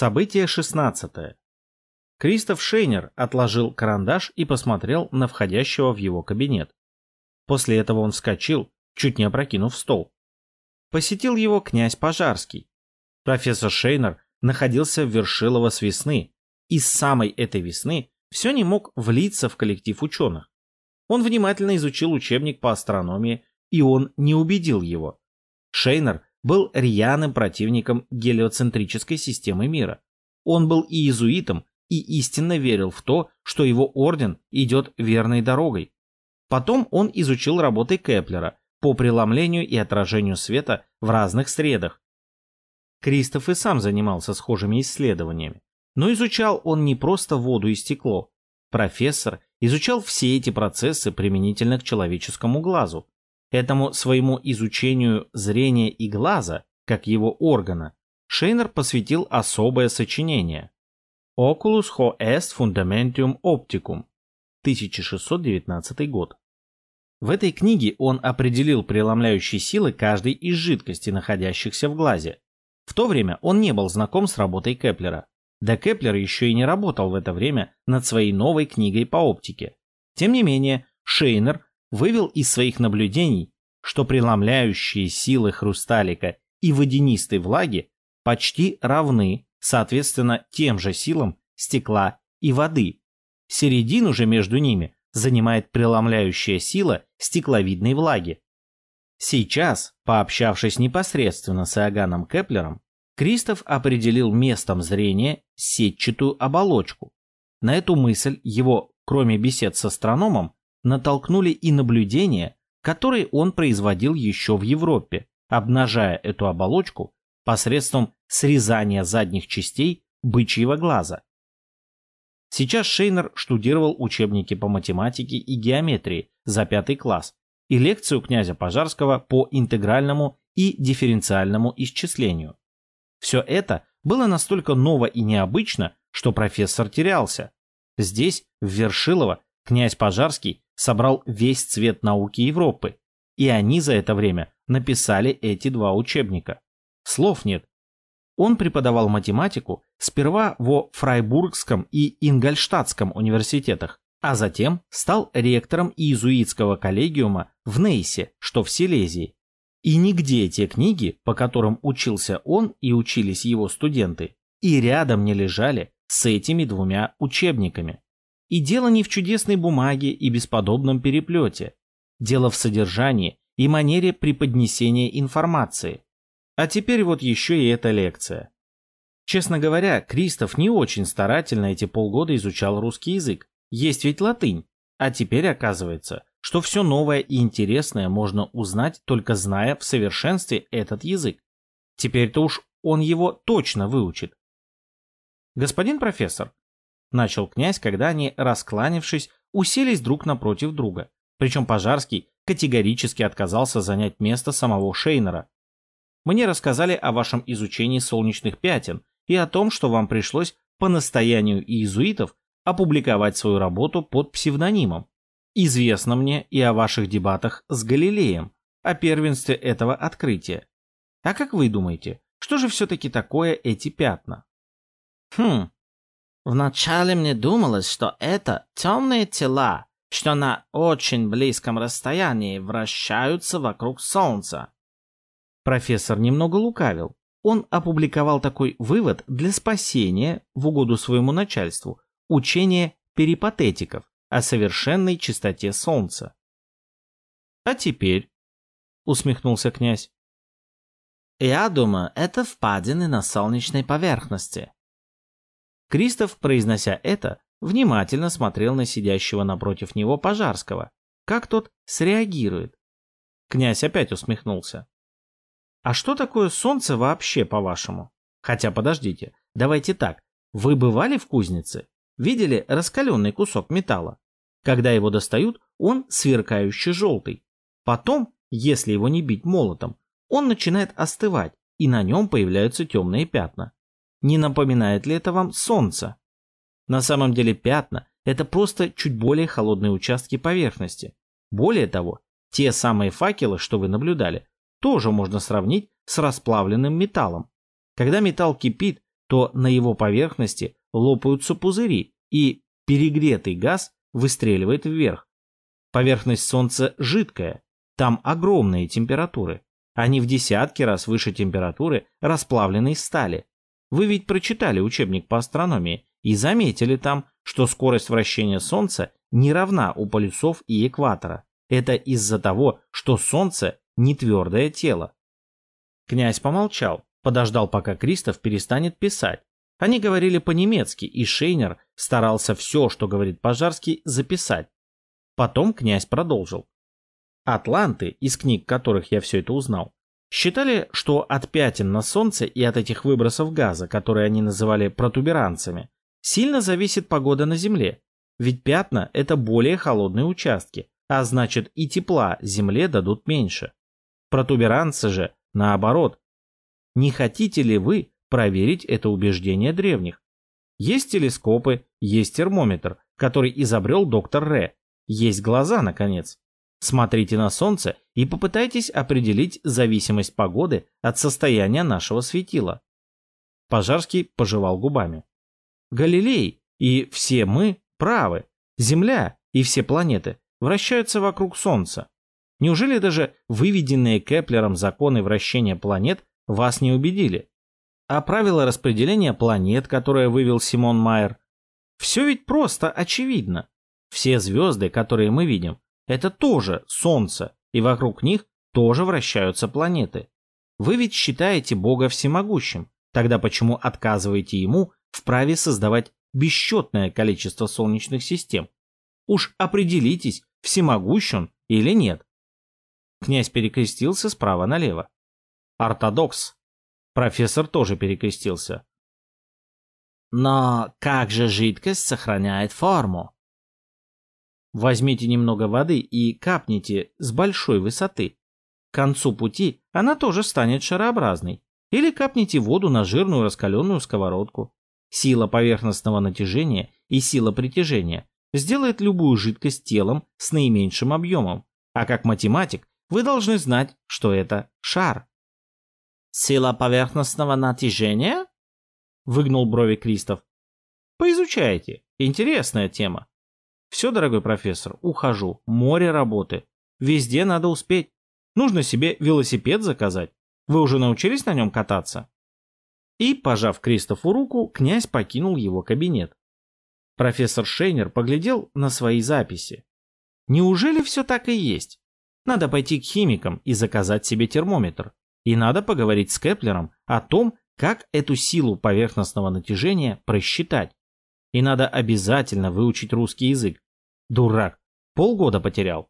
Событие 16. Кристоф Шейнер отложил карандаш и посмотрел на входящего в его кабинет. После этого он вскочил, чуть не опрокинув стол. Посетил его князь Пожарский. Профессор Шейнер находился в Вершилово с весны, и с самой этой весны все не мог влиться в коллектив ученых. Он внимательно изучил учебник по астрономии, и он не убедил его. Шейнер был рьяным противником гелиоцентрической системы мира. Он был и иезуитом, и истинно верил в то, что его орден идет верной дорогой. Потом он изучил работы Кеплера по преломлению и отражению света в разных средах. Кристоф и сам занимался схожими исследованиями. Но изучал он не просто воду и стекло. Профессор изучал все эти процессы применительно к человеческому глазу. Этому своему изучению зрения и глаза, как его органа, Шейнер посвятил особое сочинение «Oculus hoc est fundamentum opticum» 1619 год. В этой книге он определил преломляющие силы каждой из жидкостей, находящихся в глазе. В то время он не был знаком с работой Кеплера. Да Кеплер еще и не работал в это время над своей новой книгой по оптике. Тем не менее, Шейнер вывел из своих наблюдений, что преломляющие силы хрусталика и водянистой влаги почти равны, соответственно, тем же силам стекла и воды. Середину же между ними занимает преломляющая сила стекловидной влаги. Сейчас, пообщавшись непосредственно с Иоганном Кеплером, Кристоф определил местом зрения сетчатую оболочку. На эту мысль его, кроме бесед с астрономом, натолкнули и наблюдения, которые он производил еще в Европе, обнажая эту оболочку посредством срезания задних частей бычьего глаза. Сейчас Шейнер штудировал учебники по математике и геометрии за пятый класс и лекцию князя Пожарского по интегральному и дифференциальному исчислению. Все это было настолько ново и необычно, что профессор терялся. Здесь, в Вершилово, князь Пожарский собрал весь цвет науки Европы, и они за это время написали эти два учебника. Слов нет. Он преподавал математику сперва во Фрайбургском и Ингольштадтском университетах, а затем стал ректором иезуитского коллегиума в Нейсе, что в Силезии. И нигде те книги, по которым учился он и учились его студенты, и рядом не лежали с этими двумя учебниками. И дело не в чудесной бумаге и бесподобном переплете. Дело в содержании и манере преподнесения информации. А теперь вот еще и эта лекция. Честно говоря, Кристоф не очень старательно эти полгода изучал русский язык. Есть ведь латынь. А теперь оказывается, что все новое и интересное можно узнать, только зная в совершенстве этот язык. Теперь-то уж он его точно выучит. «Господин профессор», — начал князь, когда они, раскланившись, уселись друг напротив друга. Причем Пожарский категорически отказался занять место самого Шейнера. «Мне рассказали о вашем изучении солнечных пятен и о том, что вам пришлось по настоянию иезуитов опубликовать свою работу под псевдонимом. Известно мне и о ваших дебатах с Галилеем, о первенстве этого открытия. А как вы думаете, что же все-таки такое эти пятна? Хм, вначале мне думалось, что это темные тела, что на очень близком расстоянии вращаются вокруг Солнца. Профессор немного лукавил. Он опубликовал такой вывод для спасения, в угоду своему начальству, учения перипатетиков о совершенной чистоте солнца. «А теперь?» — усмехнулся князь. «Я думаю, это впадины на солнечной поверхности». Кристоф, произнося это, внимательно смотрел на сидящего напротив него Пожарского, как тот среагирует. Князь опять усмехнулся. «А что такое солнце вообще, по-вашему? Хотя, подождите, давайте так. Вы бывали в кузнице? Видели раскаленный кусок металла? Когда его достают, он сверкающий желтый. Потом, если его не бить молотом, он начинает остывать, и на нем появляются темные пятна. Не напоминает ли это вам солнце? На самом деле пятна – это просто чуть более холодные участки поверхности. Более того, те самые факелы, что вы наблюдали, тоже можно сравнить с расплавленным металлом. Когда металл кипит, то на его поверхности лопаются пузыри, и перегретый газ выстреливает вверх. Поверхность Солнца жидкая, там огромные температуры. Они в десятки раз выше температуры расплавленной стали. Вы ведь прочитали учебник по астрономии и заметили там, что скорость вращения Солнца не равна у полюсов и экватора. Это из-за того, что Солнце не твердое тело. Князь помолчал, подождал, пока Кристоф перестанет писать. Они говорили по-немецки, и Шейнер старался все, что говорит Пожарский, записать. Потом князь продолжил. Атланты, из книг которых я все это узнал, считали, что от пятен на Солнце и от этих выбросов газа, которые они называли протуберанцами, сильно зависит погода на Земле. Ведь пятна – это более холодные участки, а значит и тепла Земле дадут меньше. Протуберанцы же, наоборот. Не хотите ли вы проверить это убеждение древних? Есть телескопы, есть термометр, который изобрел доктор Ре, есть глаза, наконец. Смотрите на Солнце и попытайтесь определить зависимость погоды от состояния нашего светила. Пожарский пожевал губами. Галилей и все мы правы. Земля и все планеты вращаются вокруг Солнца. Неужели даже выведенные Кеплером законы вращения планет вас не убедили? А правила распределения планет, которое вывел Симон Майер, все ведь просто очевидно. Все звезды, которые мы видим, это тоже Солнце, и вокруг них тоже вращаются планеты. Вы ведь считаете Бога всемогущим, тогда почему отказываете ему в праве создавать бесчетное количество солнечных систем? Уж определитесь, всемогущ он или нет. Князь перекрестился справа налево. Ортодокс. Профессор тоже перекрестился. Но как же жидкость сохраняет форму? Возьмите немного воды и капните с большой высоты. К концу пути она тоже станет шарообразной. Или капните воду на жирную раскаленную сковородку. Сила поверхностного натяжения и сила притяжения сделает любую жидкость телом с наименьшим объемом. А как математик вы должны знать, что это шар. Сила поверхностного натяжения? Выгнул брови Кристоф. Поизучайте. Интересная тема. Все, дорогой профессор, ухожу. Море работы. Везде надо успеть. Нужно себе велосипед заказать. Вы уже научились на нем кататься? И, пожав Кристофу руку, князь покинул его кабинет. Профессор Шейнер поглядел на свои записи. Неужели все так и есть? Надо пойти к химикам и заказать себе термометр. И надо поговорить с Кеплером о том, как эту силу поверхностного натяжения просчитать. И надо обязательно выучить русский язык. Дурак, полгода потерял.